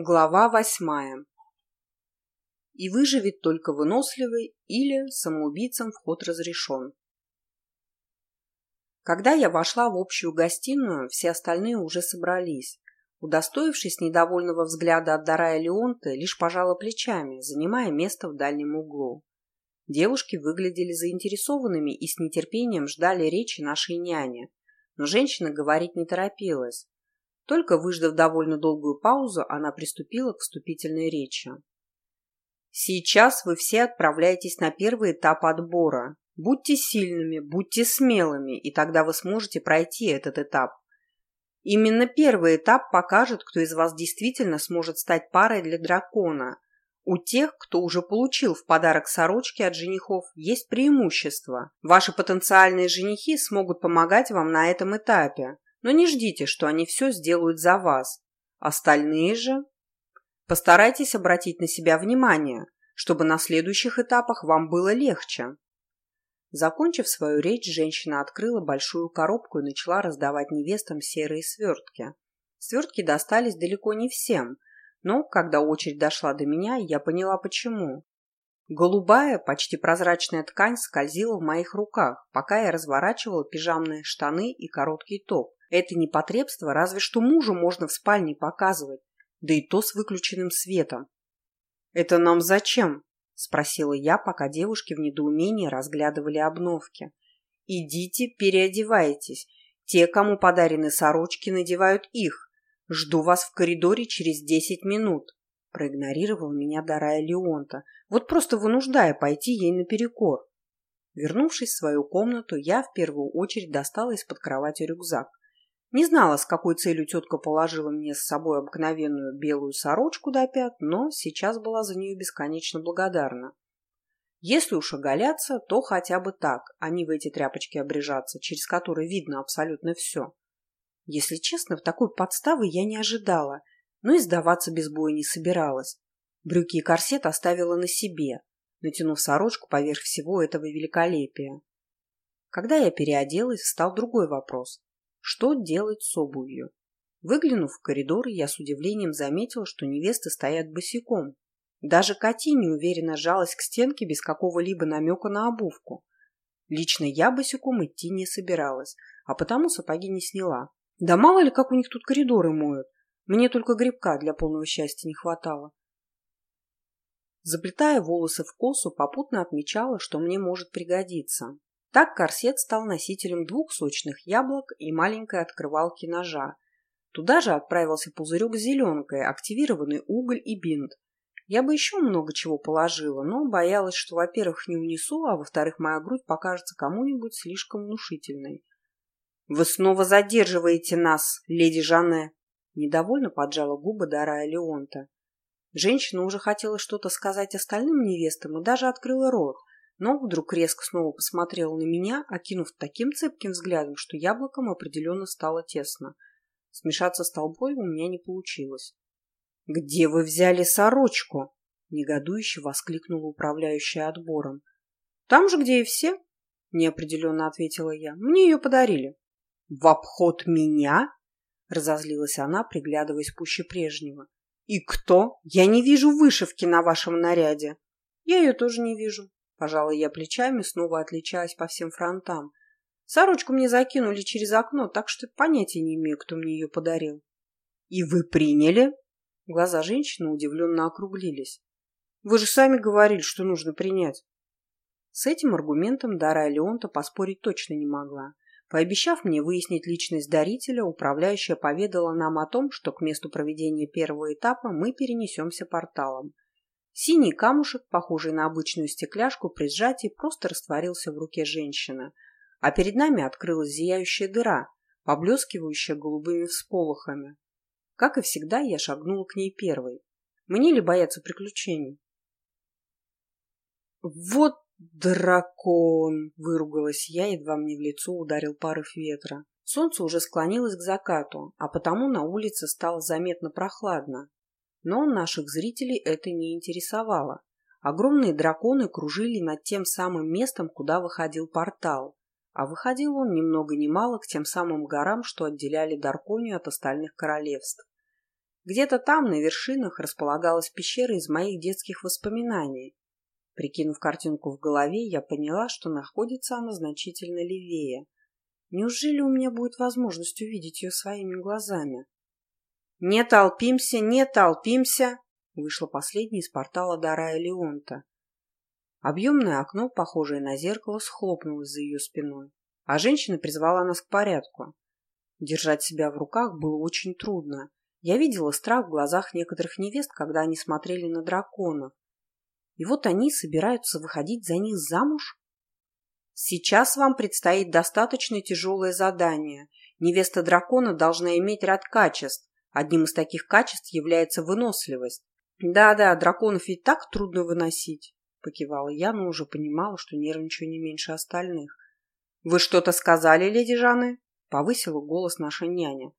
Глава восьмая. И выживет только выносливый или самоубийцам вход разрешен. Когда я вошла в общую гостиную, все остальные уже собрались. Удостоившись недовольного взгляда от Дарая Леонта, лишь пожала плечами, занимая место в дальнем углу. Девушки выглядели заинтересованными и с нетерпением ждали речи нашей няни, но женщина говорить не торопилась. Только выждав довольно долгую паузу, она приступила к вступительной речи. Сейчас вы все отправляетесь на первый этап отбора. Будьте сильными, будьте смелыми, и тогда вы сможете пройти этот этап. Именно первый этап покажет, кто из вас действительно сможет стать парой для дракона. У тех, кто уже получил в подарок сорочки от женихов, есть преимущество. Ваши потенциальные женихи смогут помогать вам на этом этапе. Но не ждите, что они все сделают за вас. Остальные же... Постарайтесь обратить на себя внимание, чтобы на следующих этапах вам было легче. Закончив свою речь, женщина открыла большую коробку и начала раздавать невестам серые свертки. Свертки достались далеко не всем, но, когда очередь дошла до меня, я поняла почему. Голубая, почти прозрачная ткань скользила в моих руках, пока я разворачивала пижамные штаны и короткий топ. Это непотребство разве что мужу можно в спальне показывать, да и то с выключенным светом. «Это нам зачем?» – спросила я, пока девушки в недоумении разглядывали обновки. «Идите, переодевайтесь. Те, кому подарены сорочки, надевают их. Жду вас в коридоре через десять минут», – проигнорировал меня Дарая Леонта, вот просто вынуждая пойти ей наперекор. Вернувшись в свою комнату, я в первую очередь достала из-под кровати рюкзак. Не знала, с какой целью тетка положила мне с собой обыкновенную белую сорочку до пят, но сейчас была за нее бесконечно благодарна. Если уж оголяться, то хотя бы так, а не в эти тряпочки обрежаться, через которые видно абсолютно все. Если честно, в такой подставы я не ожидала, но и сдаваться без боя не собиралась. Брюки и корсет оставила на себе, натянув сорочку поверх всего этого великолепия. Когда я переоделась, встал другой вопрос. Что делать с обувью? Выглянув в коридор, я с удивлением заметила, что невесты стоят босиком. Даже Кати неуверенно жалась к стенке без какого-либо намека на обувку. Лично я босиком идти не собиралась, а потому сапоги не сняла. Да мало ли, как у них тут коридоры моют. Мне только грибка для полного счастья не хватало. Заплетая волосы в косу, попутно отмечала, что мне может пригодиться. Так корсет стал носителем двух сочных яблок и маленькой открывалки ножа. Туда же отправился пузырек с зеленкой, активированный уголь и бинт. Я бы еще много чего положила, но боялась, что, во-первых, не унесу, а во-вторых, моя грудь покажется кому-нибудь слишком внушительной. «Вы снова задерживаете нас, леди Жанне!» Недовольно поджала губы Дарая Леонта. Женщина уже хотела что-то сказать остальным невестам и даже открыла рот, но вдруг резко снова посмотрела на меня, окинув таким цепким взглядом, что яблоком определенно стало тесно. Смешаться с толпой у меня не получилось. «Где вы взяли сорочку?» — негодующе воскликнула управляющая отбором. «Там же, где и все», — неопределенно ответила я. «Мне ее подарили». «В обход меня?» — разозлилась она, приглядываясь пуще прежнего. «И кто? Я не вижу вышивки на вашем наряде». «Я ее тоже не вижу», Пожала я плечами, снова отличаясь по всем фронтам. Сорочку мне закинули через окно, так что понятия не имею, кто мне ее подарил. «И вы приняли?» Глаза женщины удивленно округлились. «Вы же сами говорили, что нужно принять». С этим аргументом Дара Леонта поспорить точно не могла. Пообещав мне выяснить личность дарителя, управляющая поведала нам о том, что к месту проведения первого этапа мы перенесемся порталом. Синий камушек, похожий на обычную стекляшку, при сжатии просто растворился в руке женщины, а перед нами открылась зияющая дыра, поблескивающая голубыми всполохами. Как и всегда, я шагнула к ней первой. Мне ли бояться приключений? «Вот дракон!» — выругалась я, едва мне в лицо ударил порыв ветра. Солнце уже склонилось к закату, а потому на улице стало заметно прохладно. Но наших зрителей это не интересовало. Огромные драконы кружили над тем самым местом, куда выходил портал. А выходил он ни много ни мало к тем самым горам, что отделяли Дарконию от остальных королевств. Где-то там, на вершинах, располагалась пещера из моих детских воспоминаний. Прикинув картинку в голове, я поняла, что находится она значительно левее. Неужели у меня будет возможность увидеть ее своими глазами? «Не толпимся, не толпимся!» Вышло последнее из портала Дарая Леонта. Объемное окно, похожее на зеркало, схлопнулось за ее спиной, а женщина призвала нас к порядку. Держать себя в руках было очень трудно. Я видела страх в глазах некоторых невест, когда они смотрели на драконов. И вот они собираются выходить за них замуж? Сейчас вам предстоит достаточно тяжелое задание. Невеста дракона должна иметь ряд качеств. Одним из таких качеств является выносливость. Да-да, драконов ведь так трудно выносить. Покивала я, но уже понимала, что нервничаю не меньше остальных. «Вы что-то сказали, леди Жанны?» — повысила голос наша няня.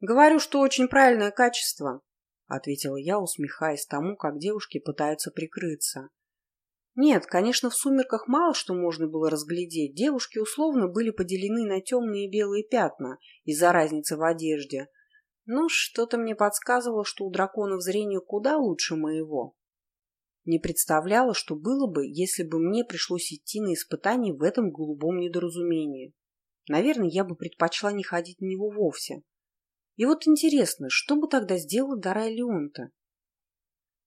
«Говорю, что очень правильное качество», — ответила я, усмехаясь тому, как девушки пытаются прикрыться. Нет, конечно, в сумерках мало что можно было разглядеть. Девушки условно были поделены на темные и белые пятна из-за разницы в одежде. Но что-то мне подсказывало, что у драконов зрение куда лучше моего. Не представляла, что было бы, если бы мне пришлось идти на испытание в этом голубом недоразумении. Наверное, я бы предпочла не ходить на него вовсе. И вот интересно, что бы тогда сделала Дарая Леонта?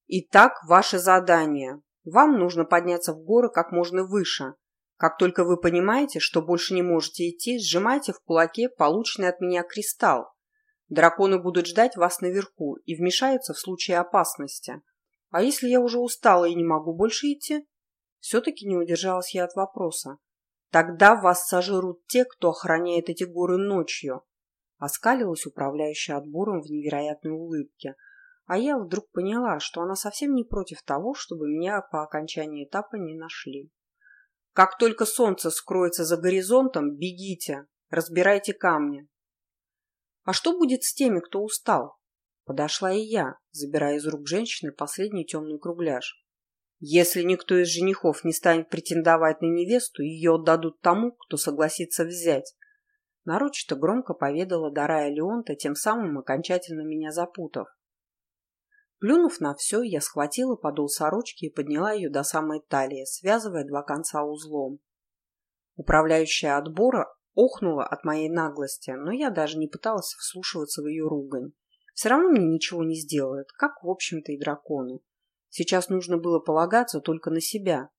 Итак, ваше задание. Вам нужно подняться в горы как можно выше. Как только вы понимаете, что больше не можете идти, сжимайте в кулаке полученный от меня кристалл. Драконы будут ждать вас наверху и вмешаются в случае опасности. А если я уже устала и не могу больше идти? Все-таки не удержалась я от вопроса. Тогда вас сожрут те, кто охраняет эти горы ночью. Оскалилась управляющая отбором в невероятной улыбке. А я вдруг поняла, что она совсем не против того, чтобы меня по окончании этапа не нашли. Как только солнце скроется за горизонтом, бегите, разбирайте камни. А что будет с теми, кто устал? Подошла и я, забирая из рук женщины последний темный кругляш. Если никто из женихов не станет претендовать на невесту, ее отдадут тому, кто согласится взять. Нарочито громко поведала Дарая Леонта, тем самым окончательно меня запутав. Плюнув на все, я схватила подол сорочки и подняла ее до самой талии, связывая два конца узлом. Управляющая отбора охнула от моей наглости, но я даже не пыталась вслушиваться в ее ругань. Все равно мне ничего не сделает, как, в общем-то, и драконы. Сейчас нужно было полагаться только на себя.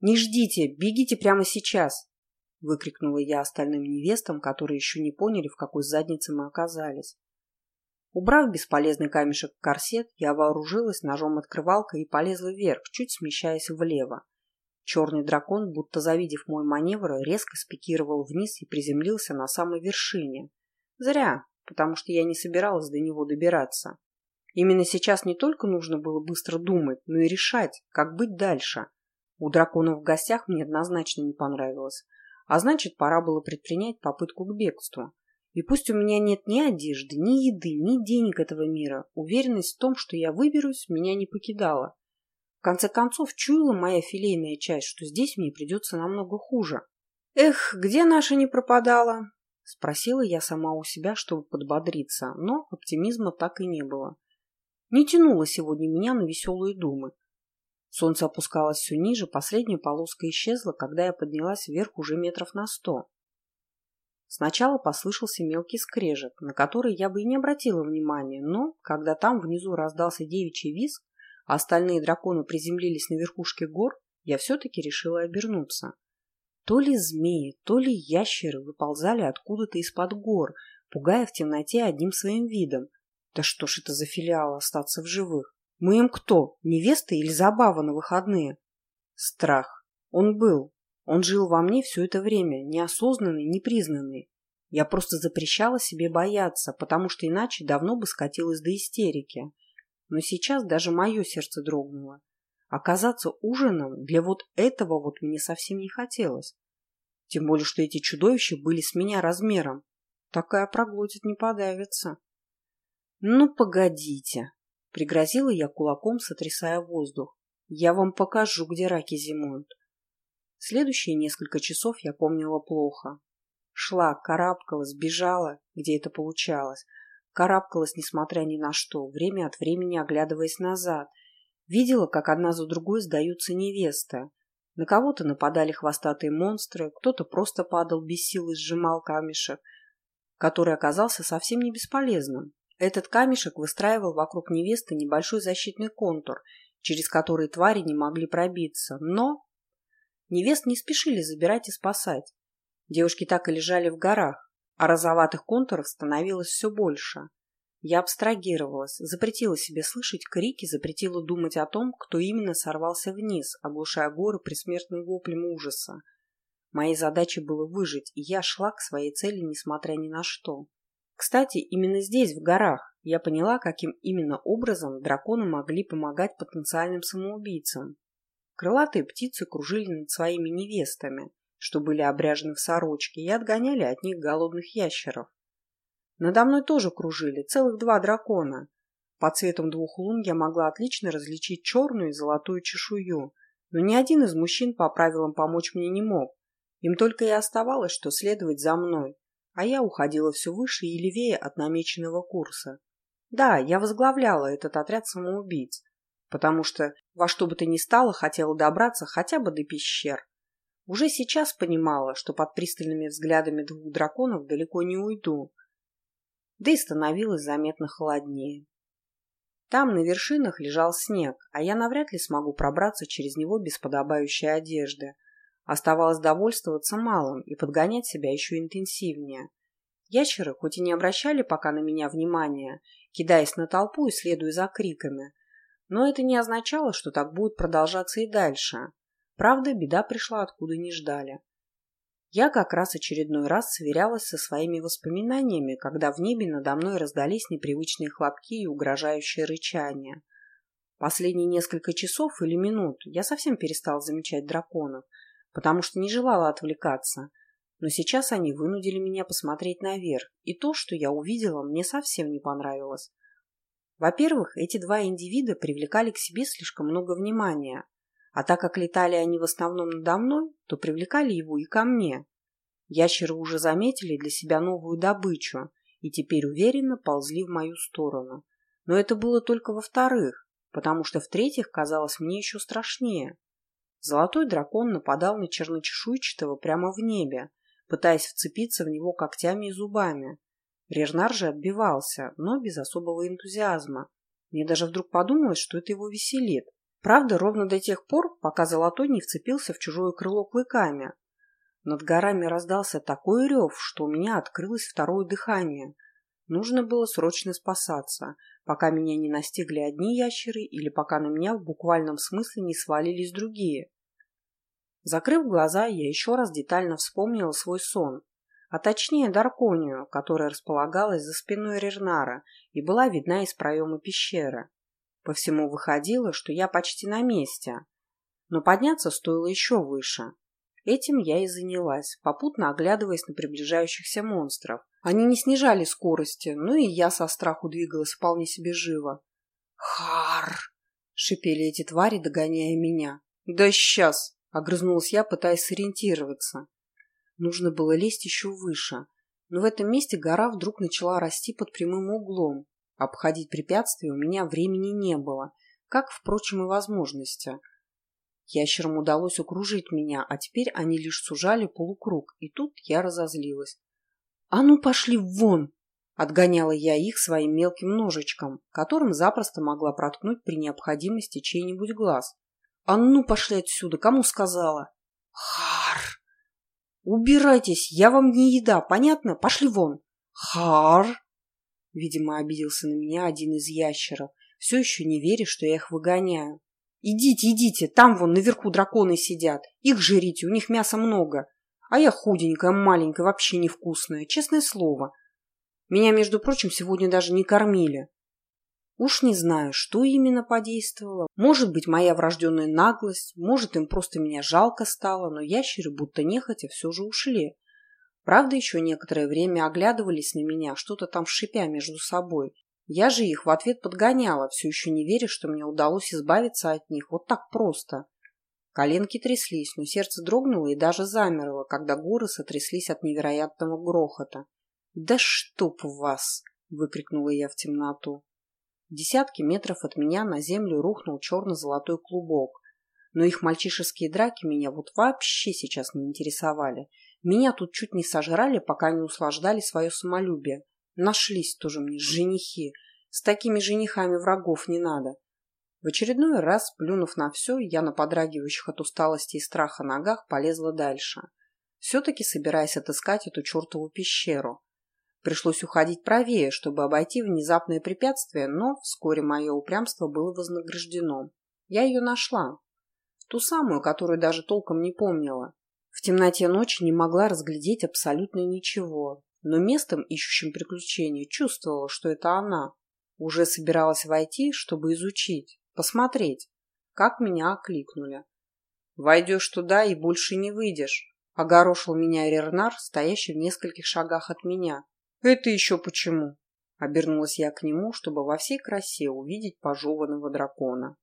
«Не ждите, бегите прямо сейчас!» выкрикнула я остальным невестам, которые еще не поняли, в какой заднице мы оказались. Убрав бесполезный камешек в корсет, я вооружилась ножом-открывалкой и полезла вверх, чуть смещаясь влево. Черный дракон, будто завидев мой маневр, резко спикировал вниз и приземлился на самой вершине. Зря потому что я не собиралась до него добираться. Именно сейчас не только нужно было быстро думать, но и решать, как быть дальше. У дракона в гостях мне однозначно не понравилось, а значит, пора было предпринять попытку к бегству. И пусть у меня нет ни одежды, ни еды, ни денег этого мира, уверенность в том, что я выберусь, меня не покидала. Конце концов, чуяла моя филейная часть, что здесь мне придется намного хуже. Эх, где наша не пропадала? Спросила я сама у себя, чтобы подбодриться, но оптимизма так и не было. Не тянуло сегодня меня на веселые думы. Солнце опускалось все ниже, последняя полоска исчезла, когда я поднялась вверх уже метров на сто. Сначала послышался мелкий скрежет, на который я бы и не обратила внимания, но, когда там внизу раздался девичий визг, а остальные драконы приземлились на верхушке гор, я все-таки решила обернуться. То ли змеи, то ли ящеры выползали откуда-то из-под гор, пугая в темноте одним своим видом. Да что ж это за филиал остаться в живых? Мы им кто, невеста или забава на выходные? Страх. Он был. Он жил во мне все это время, неосознанный, непризнанный. Я просто запрещала себе бояться, потому что иначе давно бы скатилась до истерики. Но сейчас даже мое сердце дрогнуло. Оказаться ужином для вот этого вот мне совсем не хотелось. Тем более, что эти чудовища были с меня размером. Такая проглотит не подавится. Ну, погодите. Пригрозила я кулаком, сотрясая воздух. Я вам покажу, где раки зимуют. Следующие несколько часов я помнила плохо. Шла, карабкалась, бежала, где это получалось. Карабкалась, несмотря ни на что, время от времени оглядываясь назад. Видела, как одна за другой сдаются невесты. На кого-то нападали хвостатые монстры, кто-то просто падал без сил и сжимал камешек, который оказался совсем не бесполезным. Этот камешек выстраивал вокруг невесты небольшой защитный контур, через который твари не могли пробиться. Но невест не спешили забирать и спасать. Девушки так и лежали в горах, а розоватых контуров становилось все больше. Я абстрагировалась, запретила себе слышать крики, запретила думать о том, кто именно сорвался вниз, оглушая горы присмертным воплем ужаса. Моей задачей было выжить, и я шла к своей цели, несмотря ни на что. Кстати, именно здесь, в горах, я поняла, каким именно образом драконы могли помогать потенциальным самоубийцам. Крылатые птицы кружили над своими невестами, что были обряжены в сорочки, и отгоняли от них голодных ящеров. Надо мной тоже кружили целых два дракона. По цветам двух лун я могла отлично различить черную и золотую чешую, но ни один из мужчин по правилам помочь мне не мог. Им только и оставалось, что следовать за мной, а я уходила все выше и левее от намеченного курса. Да, я возглавляла этот отряд самоубийц, потому что во что бы то ни стало хотела добраться хотя бы до пещер. Уже сейчас понимала, что под пристальными взглядами двух драконов далеко не уйду. Да и становилось заметно холоднее. Там на вершинах лежал снег, а я навряд ли смогу пробраться через него без подобающей одежды. Оставалось довольствоваться малым и подгонять себя еще интенсивнее. Ящеры хоть и не обращали пока на меня внимания, кидаясь на толпу и следуя за криками, но это не означало, что так будет продолжаться и дальше. Правда, беда пришла откуда не ждали. Я как раз очередной раз сверялась со своими воспоминаниями, когда в небе надо мной раздались непривычные хлопки и угрожающее рычание. Последние несколько часов или минут я совсем перестал замечать драконов, потому что не желала отвлекаться. Но сейчас они вынудили меня посмотреть наверх, и то, что я увидела, мне совсем не понравилось. Во-первых, эти два индивида привлекали к себе слишком много внимания, а так как летали они в основном надо мной, то привлекали его и ко мне. Ящеры уже заметили для себя новую добычу и теперь уверенно ползли в мою сторону. Но это было только во-вторых, потому что в-третьих казалось мне еще страшнее. Золотой дракон нападал на черночешуйчатого прямо в небе, пытаясь вцепиться в него когтями и зубами. Режнар же отбивался, но без особого энтузиазма. Мне даже вдруг подумалось, что это его веселит. Правда, ровно до тех пор, пока Золотой не вцепился в чужое крыло клыками. Над горами раздался такой рев, что у меня открылось второе дыхание. Нужно было срочно спасаться, пока меня не настигли одни ящеры или пока на меня в буквальном смысле не свалились другие. Закрыв глаза, я еще раз детально вспомнила свой сон, а точнее Дарконию, которая располагалась за спиной Рернара и была видна из проема пещеры. По всему выходило, что я почти на месте. Но подняться стоило еще выше. Этим я и занялась, попутно оглядываясь на приближающихся монстров. Они не снижали скорости, но и я со страху двигалась вполне себе живо. «Хар!» — шипели эти твари, догоняя меня. «Да сейчас!» — огрызнулась я, пытаясь сориентироваться. Нужно было лезть еще выше, но в этом месте гора вдруг начала расти под прямым углом, Обходить препятствия у меня времени не было, как, впрочем, и возможности. Ящерам удалось окружить меня, а теперь они лишь сужали полукруг, и тут я разозлилась. «А ну, пошли вон!» Отгоняла я их своим мелким ножичком, которым запросто могла проткнуть при необходимости чей-нибудь глаз. «А ну, пошли отсюда! Кому сказала?» «Хар!» «Убирайтесь! Я вам не еда, понятно? Пошли вон!» «Хар!» Видимо, обиделся на меня один из ящеров, все еще не веря, что я их выгоняю. «Идите, идите, там вон наверху драконы сидят. Их жрите, у них мяса много. А я худенькая, маленькая, вообще невкусная, честное слово. Меня, между прочим, сегодня даже не кормили. Уж не знаю, что именно подействовало. Может быть, моя врожденная наглость, может, им просто меня жалко стало, но ящеры будто нехотя все же ушли. Правда, еще некоторое время оглядывались на меня, что-то там шипя между собой. Я же их в ответ подгоняла, все еще не веря, что мне удалось избавиться от них вот так просто. Коленки тряслись, но сердце дрогнуло и даже замерло, когда горы сотряслись от невероятного грохота. «Да чтоб вас!» выкрикнула я в темноту. Десятки метров от меня на землю рухнул черно-золотой клубок. Но их мальчишеские драки меня вот вообще сейчас не интересовали. Меня тут чуть не сожрали, пока не услаждали свое самолюбие. Нашлись тоже мне женихи. С такими женихами врагов не надо. В очередной раз, плюнув на все, я на подрагивающих от усталости и страха ногах полезла дальше. Все-таки собираясь отыскать эту чертову пещеру. Пришлось уходить правее, чтобы обойти внезапное препятствие, но вскоре мое упрямство было вознаграждено. Я ее нашла. Ту самую, которую даже толком не помнила. Темноте ночи не могла разглядеть абсолютно ничего, но местом, ищущим приключения, чувствовала, что это она. Уже собиралась войти, чтобы изучить, посмотреть, как меня окликнули. «Войдешь туда и больше не выйдешь», — огорошил меня Рернар, стоящий в нескольких шагах от меня. «Это еще почему?» Обернулась я к нему, чтобы во всей красе увидеть пожеванного дракона.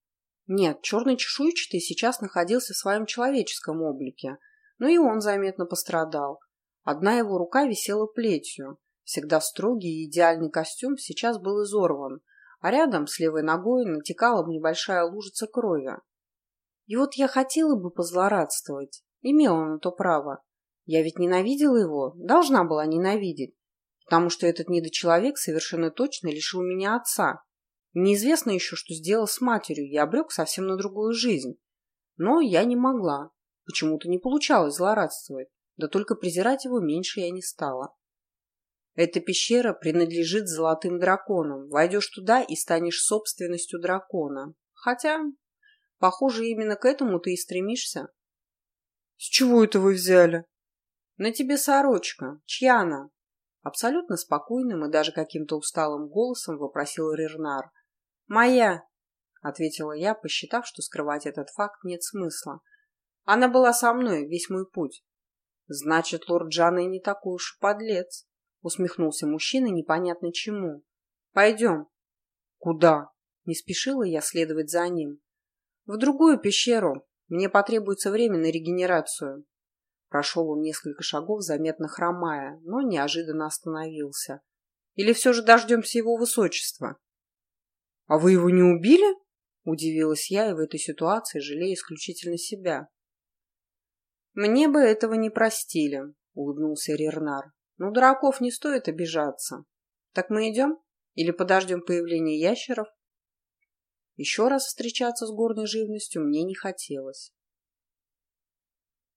Нет, черный чешуйчатый сейчас находился в своем человеческом облике, но и он заметно пострадал. Одна его рука висела плетью. Всегда строгий и идеальный костюм сейчас был изорван, а рядом с левой ногой натекала небольшая лужица крови. И вот я хотела бы позлорадствовать, имела на то право. Я ведь ненавидела его, должна была ненавидеть потому что этот недочеловек совершенно точно лишил меня отца. Неизвестно еще, что сделал с матерью, я обрек совсем на другую жизнь. Но я не могла. Почему-то не получалось злорадствовать, да только презирать его меньше я не стала. Эта пещера принадлежит золотым драконам. Войдешь туда и станешь собственностью дракона. Хотя, похоже, именно к этому ты и стремишься. С чего это вы взяли? На тебе сорочка. Чья она? Абсолютно спокойным и даже каким-то усталым голосом вопросил Рернар. «Моя!» — ответила я, посчитав, что скрывать этот факт нет смысла. «Она была со мной весь мой путь». «Значит, лорд Джана не такой уж и подлец», — усмехнулся мужчина непонятно чему. «Пойдем». «Куда?» — не спешила я следовать за ним. «В другую пещеру. Мне потребуется время на регенерацию». Прошел он несколько шагов, заметно хромая, но неожиданно остановился. Или все же дождемся его высочества? — А вы его не убили? — удивилась я и в этой ситуации жалею исключительно себя. — Мне бы этого не простили, — улыбнулся Рернар. — Ну, дураков не стоит обижаться. Так мы идем? Или подождем появления ящеров? Еще раз встречаться с горной живностью мне не хотелось.